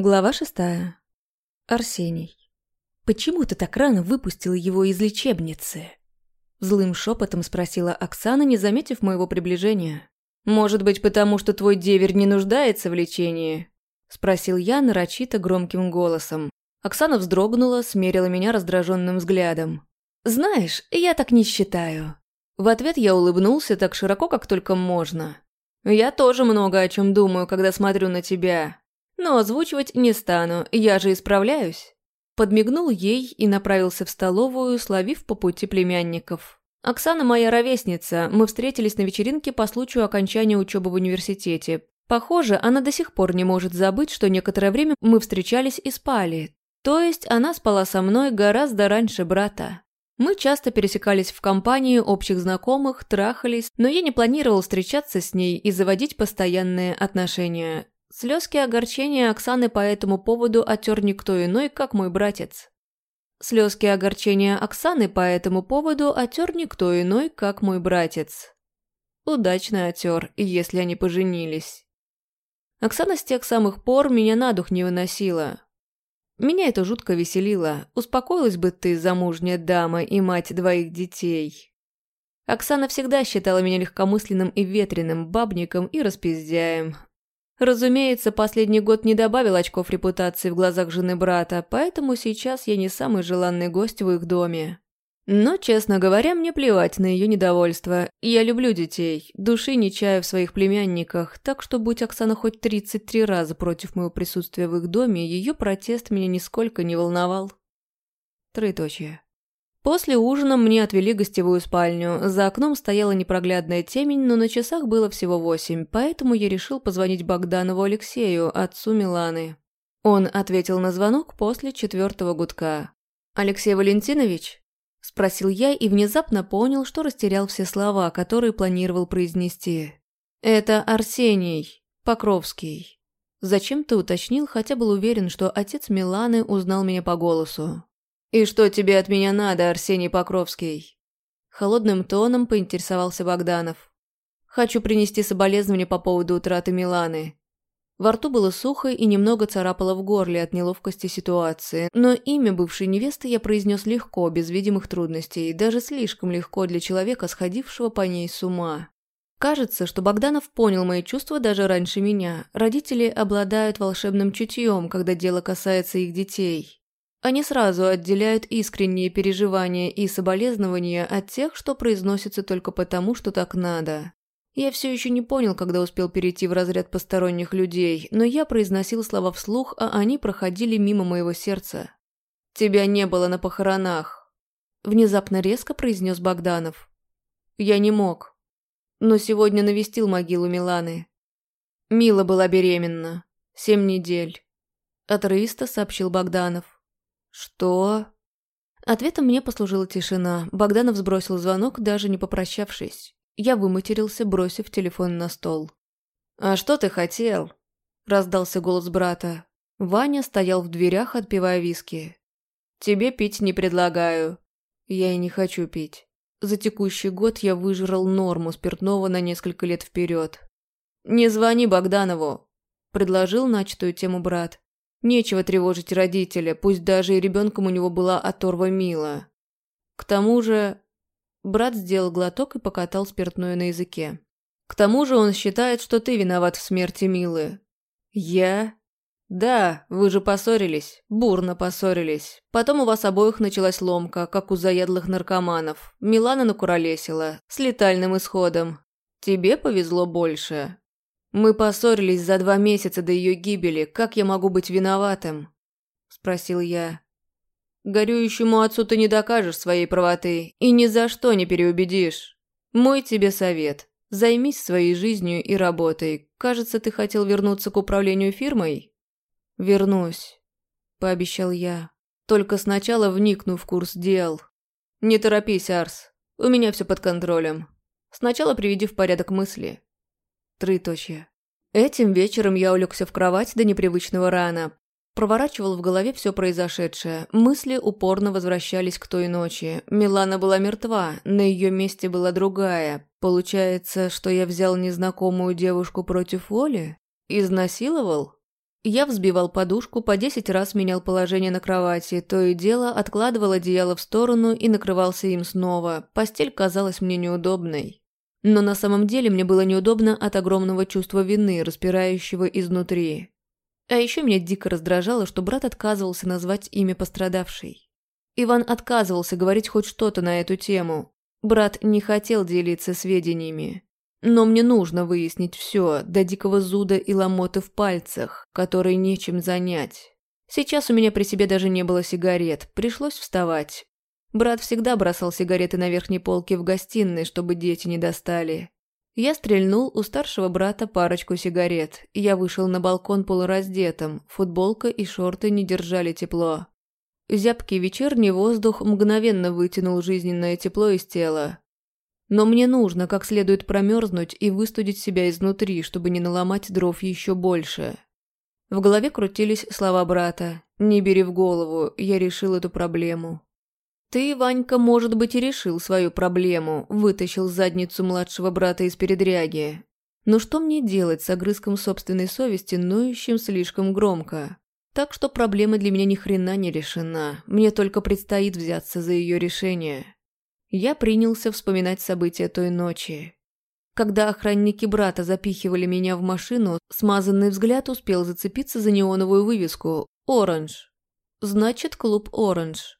Глава шестая. Арсений. «Почему ты так рано выпустил его из лечебницы?» Злым шепотом спросила Оксана, не заметив моего приближения. «Может быть, потому что твой деверь не нуждается в лечении?» Спросил я нарочито громким голосом. Оксана вздрогнула, смерила меня раздраженным взглядом. «Знаешь, я так не считаю». В ответ я улыбнулся так широко, как только можно. «Я тоже много о чем думаю, когда смотрю на тебя. Но озвучивать не стану, я же исправляюсь». Подмигнул ей и направился в столовую, словив по пути племянников. «Оксана моя ровесница, мы встретились на вечеринке по случаю окончания учебы в университете. Похоже, она до сих пор не может забыть, что некоторое время мы встречались и спали. То есть она спала со мной гораздо раньше брата. Мы часто пересекались в компании общих знакомых, трахались, но я не планировал встречаться с ней и заводить постоянные отношения. Слезки огорчения Оксаны по этому поводу отер никто иной, как мой братец. Слезки огорчения Оксаны по этому поводу отер никто иной, как мой братец. Удачно отер, если они поженились. Оксана с тех самых пор меня на дух не выносила. Меня это жутко веселило. Успокоилась бы ты, замужняя дама и мать двоих детей. Оксана всегда считала меня легкомысленным и ветреным бабником и распиздяем, Разумеется, последний год не добавил очков репутации в глазах жены брата, поэтому сейчас я не самый желанный гость в их доме. Но, честно говоря, мне плевать на ее недовольство. Я люблю детей, души не чаю в своих племянниках, так что будь Оксана хоть 33 раза против моего присутствия в их доме, ее протест меня нисколько не волновал. Троеточие. После ужина мне отвели гостевую спальню. За окном стояла непроглядная темень, но на часах было всего восемь, поэтому я решил позвонить Богданову Алексею, отцу Миланы. Он ответил на звонок после четвертого гудка. «Алексей Валентинович?» – спросил я и внезапно понял, что растерял все слова, которые планировал произнести. «Это Арсений Покровский». Зачем-то уточнил, хотя был уверен, что отец Миланы узнал меня по голосу. «И что тебе от меня надо, Арсений Покровский?» Холодным тоном поинтересовался Богданов. «Хочу принести соболезнования по поводу утраты Миланы». Во рту было сухо и немного царапало в горле от неловкости ситуации, но имя бывшей невесты я произнес легко, без видимых трудностей, даже слишком легко для человека, сходившего по ней с ума. Кажется, что Богданов понял мои чувства даже раньше меня. Родители обладают волшебным чутьем, когда дело касается их детей. Они сразу отделяют искренние переживания и соболезнования от тех, что произносятся только потому, что так надо. Я все еще не понял, когда успел перейти в разряд посторонних людей, но я произносил слова вслух, а они проходили мимо моего сердца. «Тебя не было на похоронах», – внезапно резко произнес Богданов. «Я не мог. Но сегодня навестил могилу Миланы. Мила была беременна. Семь недель», – отрывисто сообщил Богданов. «Что?» Ответом мне послужила тишина. Богданов сбросил звонок, даже не попрощавшись. Я выматерился, бросив телефон на стол. «А что ты хотел?» – раздался голос брата. Ваня стоял в дверях, отпивая виски. «Тебе пить не предлагаю». «Я и не хочу пить. За текущий год я выжрал норму спиртного на несколько лет вперед». «Не звони Богданову», – предложил начатую тему брат. Нечего тревожить родителя, пусть даже и ребенком у него была оторва Мила. К тому же... Брат сделал глоток и покатал спиртное на языке. К тому же он считает, что ты виноват в смерти Милы. Я? Да, вы же поссорились, бурно поссорились. Потом у вас обоих началась ломка, как у заядлых наркоманов. Милана накуролесила, с летальным исходом. Тебе повезло больше. «Мы поссорились за два месяца до ее гибели. Как я могу быть виноватым?» – спросил я. «Горюющему отцу ты не докажешь своей правоты и ни за что не переубедишь. Мой тебе совет. Займись своей жизнью и работой. Кажется, ты хотел вернуться к управлению фирмой?» «Вернусь», – пообещал я. «Только сначала вникну в курс дел». «Не торопись, Арс. У меня все под контролем. Сначала приведи в порядок мысли». Троеточие. Этим вечером я улегся в кровать до непривычного рана. Проворачивал в голове все произошедшее. Мысли упорно возвращались к той ночи. Милана была мертва, на ее месте была другая. Получается, что я взял незнакомую девушку против воли? Изнасиловал? Я взбивал подушку, по десять раз менял положение на кровати, то и дело откладывал одеяло в сторону и накрывался им снова. Постель казалась мне неудобной. Но на самом деле мне было неудобно от огромного чувства вины, распирающего изнутри. А еще меня дико раздражало, что брат отказывался назвать имя пострадавшей. Иван отказывался говорить хоть что-то на эту тему. Брат не хотел делиться сведениями. Но мне нужно выяснить все, до дикого зуда и ломоты в пальцах, которые нечем занять. Сейчас у меня при себе даже не было сигарет, пришлось вставать. Брат всегда бросал сигареты на верхней полке в гостиной, чтобы дети не достали. Я стрельнул у старшего брата парочку сигарет. Я вышел на балкон полураздетым, футболка и шорты не держали тепло. Зябкий вечерний воздух мгновенно вытянул жизненное тепло из тела. Но мне нужно как следует промерзнуть и выстудить себя изнутри, чтобы не наломать дров еще больше. В голове крутились слова брата. «Не бери в голову, я решил эту проблему». «Ты, Ванька, может быть, и решил свою проблему, вытащил задницу младшего брата из передряги. Но что мне делать с огрызком собственной совести, ноющим слишком громко? Так что проблема для меня ни хрена не решена, мне только предстоит взяться за ее решение». Я принялся вспоминать события той ночи. Когда охранники брата запихивали меня в машину, смазанный взгляд успел зацепиться за неоновую вывеску «Оранж». Значит, клуб «Оранж».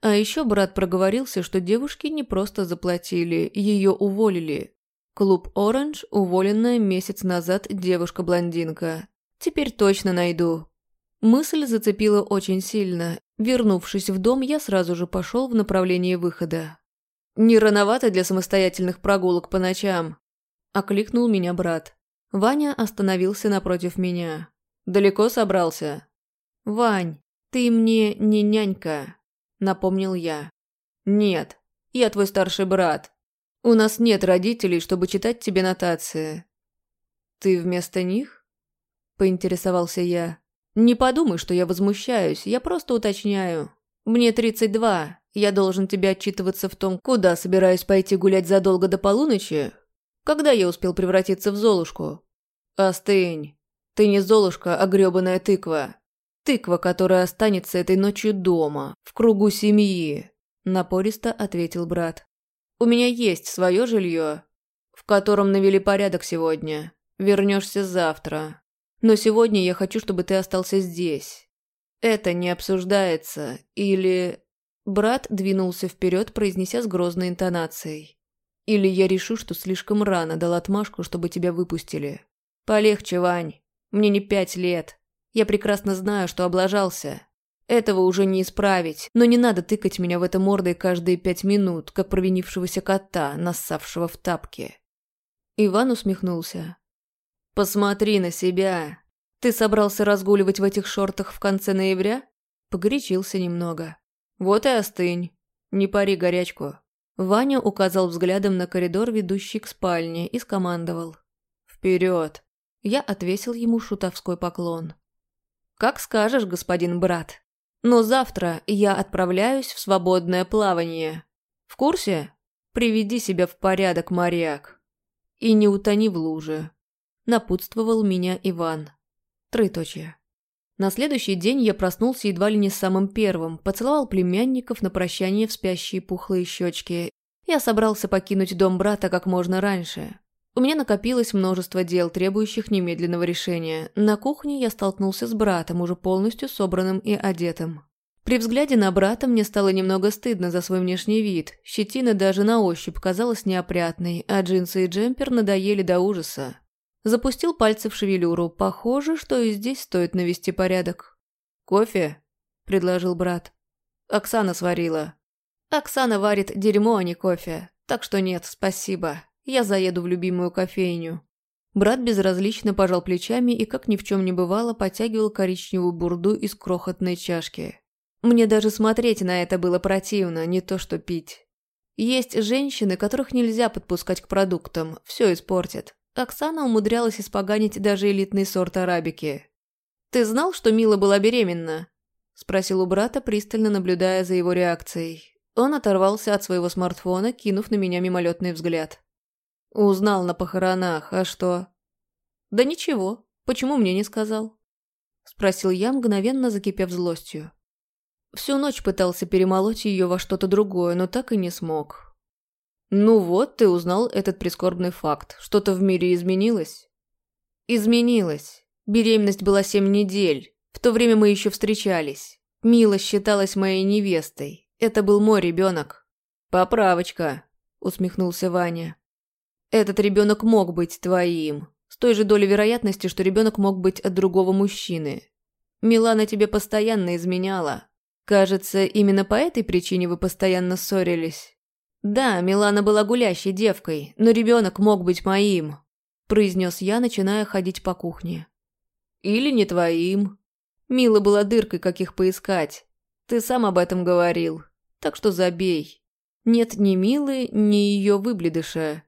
А еще брат проговорился, что девушки не просто заплатили, ее уволили. Клуб «Оранж» уволенная месяц назад девушка-блондинка. Теперь точно найду. Мысль зацепила очень сильно. Вернувшись в дом, я сразу же пошел в направлении выхода. «Не рановато для самостоятельных прогулок по ночам?» – окликнул меня брат. Ваня остановился напротив меня. «Далеко собрался?» «Вань, ты мне не нянька», – напомнил я. «Нет, я твой старший брат. У нас нет родителей, чтобы читать тебе нотации». «Ты вместо них?» – поинтересовался я. «Не подумай, что я возмущаюсь, я просто уточняю. Мне 32, я должен тебе отчитываться в том, куда собираюсь пойти гулять задолго до полуночи? Когда я успел превратиться в Золушку? Остынь. Ты не Золушка, а грёбаная тыква. Тыква, которая останется этой ночью дома, в кругу семьи, напористо ответил брат. У меня есть свое жилье, в котором навели порядок сегодня. Вернешься завтра. Но сегодня я хочу, чтобы ты остался здесь. Это не обсуждается. Или... Брат двинулся вперед, произнеся с грозной интонацией. «Или я решу, что слишком рано дал отмашку, чтобы тебя выпустили. Полегче, Вань. Мне не пять лет. Я прекрасно знаю, что облажался. Этого уже не исправить, но не надо тыкать меня в это мордой каждые пять минут, как провинившегося кота, нассавшего в тапки». Иван усмехнулся. «Посмотри на себя. Ты собрался разгуливать в этих шортах в конце ноября?» Погорячился немного. «Вот и остынь. Не пари горячку». Ваня указал взглядом на коридор, ведущий к спальне, и скомандовал. «Вперед!» Я отвесил ему шутовской поклон. «Как скажешь, господин брат. Но завтра я отправляюсь в свободное плавание. В курсе? Приведи себя в порядок, моряк. И не утони в луже», — напутствовал меня Иван. Троеточие. На следующий день я проснулся едва ли не самым первым, поцеловал племянников на прощание в спящие пухлые щечки. Я собрался покинуть дом брата как можно раньше. У меня накопилось множество дел, требующих немедленного решения. На кухне я столкнулся с братом, уже полностью собранным и одетым. При взгляде на брата мне стало немного стыдно за свой внешний вид. Щетина даже на ощупь казалась неопрятной, а джинсы и джемпер надоели до ужаса. Запустил пальцы в шевелюру. Похоже, что и здесь стоит навести порядок. «Кофе?» – предложил брат. «Оксана сварила». «Оксана варит дерьмо, а не кофе. Так что нет, спасибо. Я заеду в любимую кофейню». Брат безразлично пожал плечами и, как ни в чем не бывало, потягивал коричневую бурду из крохотной чашки. Мне даже смотреть на это было противно, не то что пить. Есть женщины, которых нельзя подпускать к продуктам, все испортят. Оксана умудрялась испоганить даже элитный сорт арабики. «Ты знал, что Мила была беременна?» – спросил у брата, пристально наблюдая за его реакцией. Он оторвался от своего смартфона, кинув на меня мимолетный взгляд. «Узнал на похоронах, а что?» «Да ничего. Почему мне не сказал?» спросил я, мгновенно закипев злостью. Всю ночь пытался перемолоть ее во что-то другое, но так и не смог. «Ну вот, ты узнал этот прискорбный факт. Что-то в мире изменилось?» «Изменилось. Беременность была семь недель. В то время мы еще встречались. Мила считалась моей невестой. Это был мой ребенок». «Поправочка», — усмехнулся Ваня. «Этот ребенок мог быть твоим. С той же долей вероятности, что ребенок мог быть от другого мужчины. Милана тебе постоянно изменяла. Кажется, именно по этой причине вы постоянно ссорились». «Да, Милана была гулящей девкой, но ребенок мог быть моим», – произнес я, начиная ходить по кухне. «Или не твоим. Мила была дыркой, каких поискать. Ты сам об этом говорил, так что забей. Нет ни Милы, ни ее выбледыша».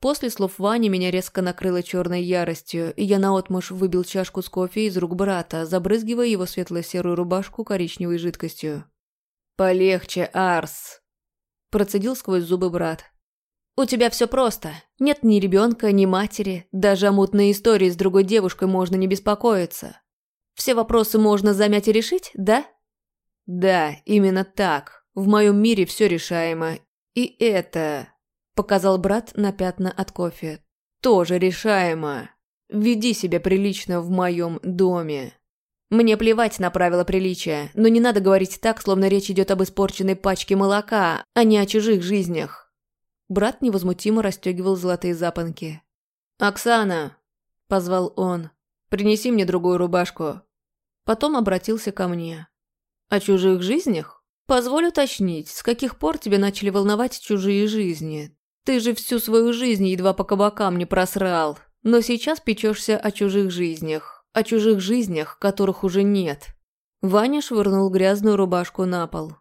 После слов Вани меня резко накрыло черной яростью, и я наотмашь выбил чашку с кофе из рук брата, забрызгивая его светло-серую рубашку коричневой жидкостью. «Полегче, Арс!» Процедил сквозь зубы брат. «У тебя все просто. Нет ни ребенка, ни матери. Даже о мутной истории с другой девушкой можно не беспокоиться. Все вопросы можно замять и решить, да?» «Да, именно так. В моем мире все решаемо. И это...» Показал брат на пятна от кофе. «Тоже решаемо. Веди себя прилично в моем доме». Мне плевать на правила приличия, но не надо говорить так, словно речь идет об испорченной пачке молока, а не о чужих жизнях. Брат невозмутимо расстегивал золотые запонки. «Оксана!» – позвал он. «Принеси мне другую рубашку». Потом обратился ко мне. «О чужих жизнях? Позволь уточнить, с каких пор тебя начали волновать чужие жизни? Ты же всю свою жизнь едва по кабакам не просрал, но сейчас печешься о чужих жизнях о чужих жизнях, которых уже нет. Ваня швырнул грязную рубашку на пол.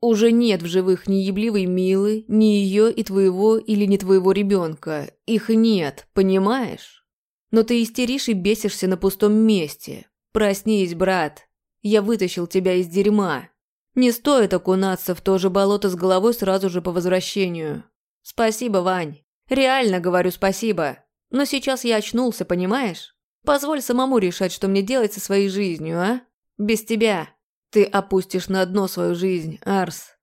Уже нет в живых ни ебливой Милы, ни ее и твоего или не твоего ребенка. Их нет, понимаешь? Но ты истеришь и бесишься на пустом месте. Проснись, брат. Я вытащил тебя из дерьма. Не стоит окунаться в то же болото с головой сразу же по возвращению. Спасибо, Вань. Реально говорю спасибо. Но сейчас я очнулся, понимаешь? Позволь самому решать, что мне делать со своей жизнью, а? Без тебя. Ты опустишь на дно свою жизнь, Арс.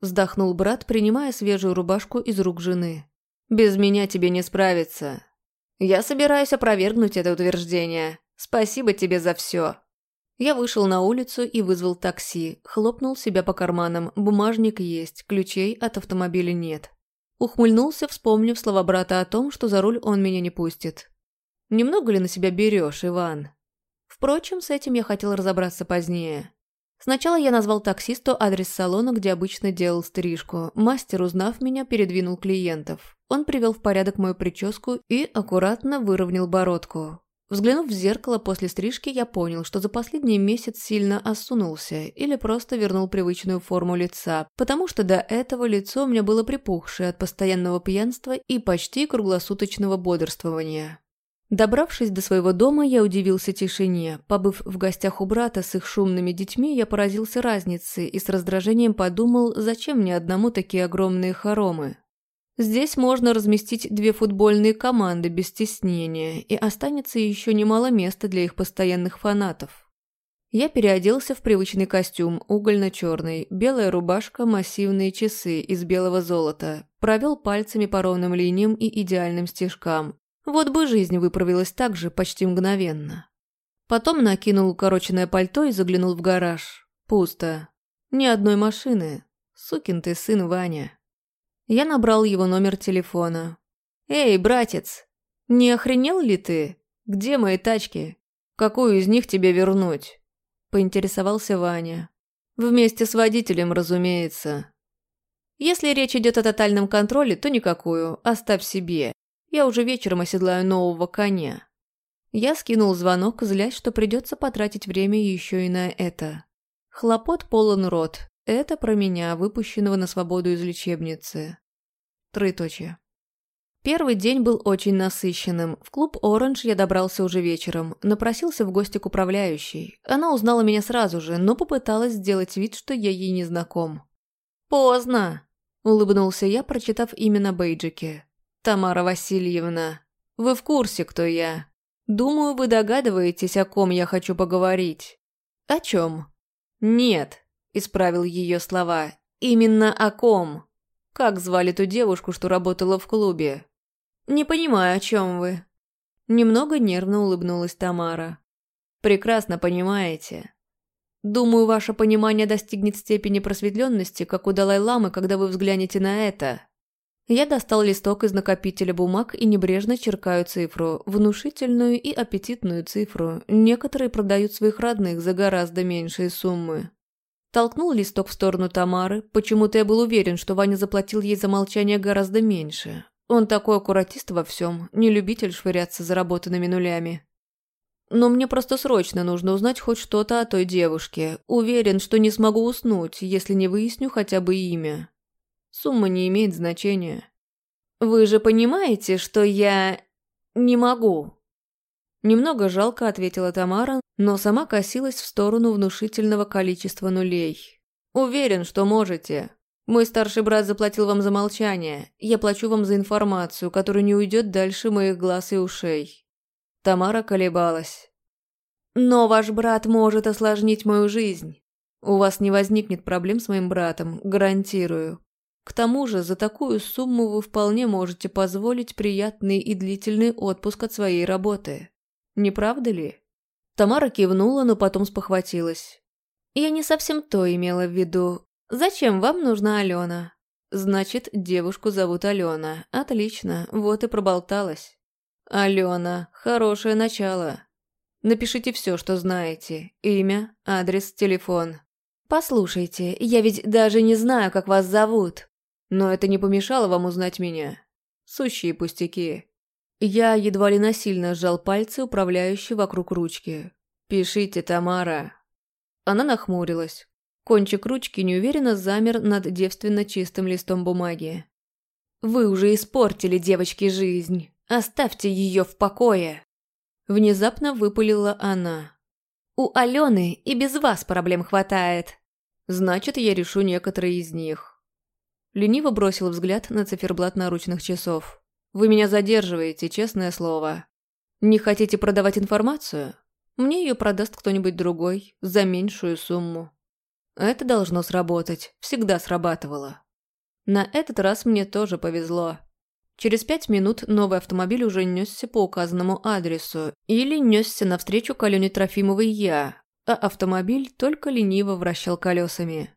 Вздохнул брат, принимая свежую рубашку из рук жены. Без меня тебе не справиться. Я собираюсь опровергнуть это утверждение. Спасибо тебе за все. Я вышел на улицу и вызвал такси, хлопнул себя по карманам, бумажник есть, ключей от автомобиля нет. Ухмыльнулся, вспомнив слова брата о том, что за руль он меня не пустит. Немного ли на себя берешь, Иван? Впрочем, с этим я хотел разобраться позднее. Сначала я назвал таксисту адрес салона, где обычно делал стрижку. Мастер, узнав меня, передвинул клиентов. Он привел в порядок мою прическу и аккуратно выровнял бородку. Взглянув в зеркало после стрижки, я понял, что за последний месяц сильно осунулся или просто вернул привычную форму лица, потому что до этого лицо у меня было припухшее от постоянного пьянства и почти круглосуточного бодрствования. Добравшись до своего дома, я удивился тишине. Побыв в гостях у брата с их шумными детьми, я поразился разнице и с раздражением подумал, зачем мне одному такие огромные хоромы. Здесь можно разместить две футбольные команды без стеснения, и останется еще немало места для их постоянных фанатов. Я переоделся в привычный костюм, угольно-черный, белая рубашка, массивные часы из белого золота, провел пальцами по ровным линиям и идеальным стежкам, вот бы жизнь выправилась так же почти мгновенно. Потом накинул укороченное пальто и заглянул в гараж. Пусто. Ни одной машины. Сукин ты сын Ваня. Я набрал его номер телефона. «Эй, братец, не охренел ли ты? Где мои тачки? Какую из них тебе вернуть?» Поинтересовался Ваня. «Вместе с водителем, разумеется. Если речь идет о тотальном контроле, то никакую, оставь себе. Я уже вечером оседлаю нового коня. Я скинул звонок, злясь, что придется потратить время еще и на это. Хлопот полон рот. Это про меня, выпущенного на свободу из лечебницы. Троеточие. Первый день был очень насыщенным. В клуб «Оранж» я добрался уже вечером. Напросился в гости к управляющей. Она узнала меня сразу же, но попыталась сделать вид, что я ей не знаком. «Поздно!» – улыбнулся я, прочитав имя на бейджике. «Тамара Васильевна, вы в курсе, кто я? Думаю, вы догадываетесь, о ком я хочу поговорить. О чем? Нет, исправил ее слова. Именно о ком? Как звали ту девушку, что работала в клубе? Не понимаю, о чем вы. Немного нервно улыбнулась Тамара. Прекрасно понимаете. Думаю, ваше понимание достигнет степени просветленности, как у Далай-ламы, когда вы взглянете на это. Я достал листок из накопителя бумаг и небрежно черкаю цифру, внушительную и аппетитную цифру. Некоторые продают своих родных за гораздо меньшие суммы. Толкнул листок в сторону Тамары. Почему-то я был уверен, что Ваня заплатил ей за молчание гораздо меньше. Он такой аккуратист во всем, не любитель швыряться заработанными нулями. Но мне просто срочно нужно узнать хоть что-то о той девушке. Уверен, что не смогу уснуть, если не выясню хотя бы имя. Сумма не имеет значения. Вы же понимаете, что я... не могу?» Немного жалко ответила Тамара, но сама косилась в сторону внушительного количества нулей. «Уверен, что можете. Мой старший брат заплатил вам за молчание. Я плачу вам за информацию, которая не уйдет дальше моих глаз и ушей». Тамара колебалась. «Но ваш брат может осложнить мою жизнь. У вас не возникнет проблем с моим братом, гарантирую. К тому же за такую сумму вы вполне можете позволить приятный и длительный отпуск от своей работы. Не правда ли? Тамара кивнула, но потом спохватилась. Я не совсем то имела в виду. Зачем вам нужна Алена? Значит, девушку зовут Алена. Отлично, вот и проболталась. Алена, хорошее начало. Напишите все, что знаете. Имя, адрес, телефон. Послушайте, я ведь даже не знаю, как вас зовут. Но это не помешало вам узнать меня. Сущие пустяки. Я едва ли насильно сжал пальцы, управляющие вокруг ручки. «Пишите, Тамара». Она нахмурилась. Кончик ручки неуверенно замер над девственно чистым листом бумаги. «Вы уже испортили девочке жизнь. Оставьте ее в покое!» Внезапно выпалила она. «У Алены и без вас проблем хватает». «Значит, я решу некоторые из них. Лениво бросил взгляд на циферблат наручных часов. «Вы меня задерживаете, честное слово. Не хотите продавать информацию? Мне ее продаст кто-нибудь другой, за меньшую сумму. Это должно сработать, всегда срабатывало. На этот раз мне тоже повезло. Через пять минут новый автомобиль уже несся по указанному адресу, или несся навстречу к Алене Трофимовой я, а автомобиль только лениво вращал колесами.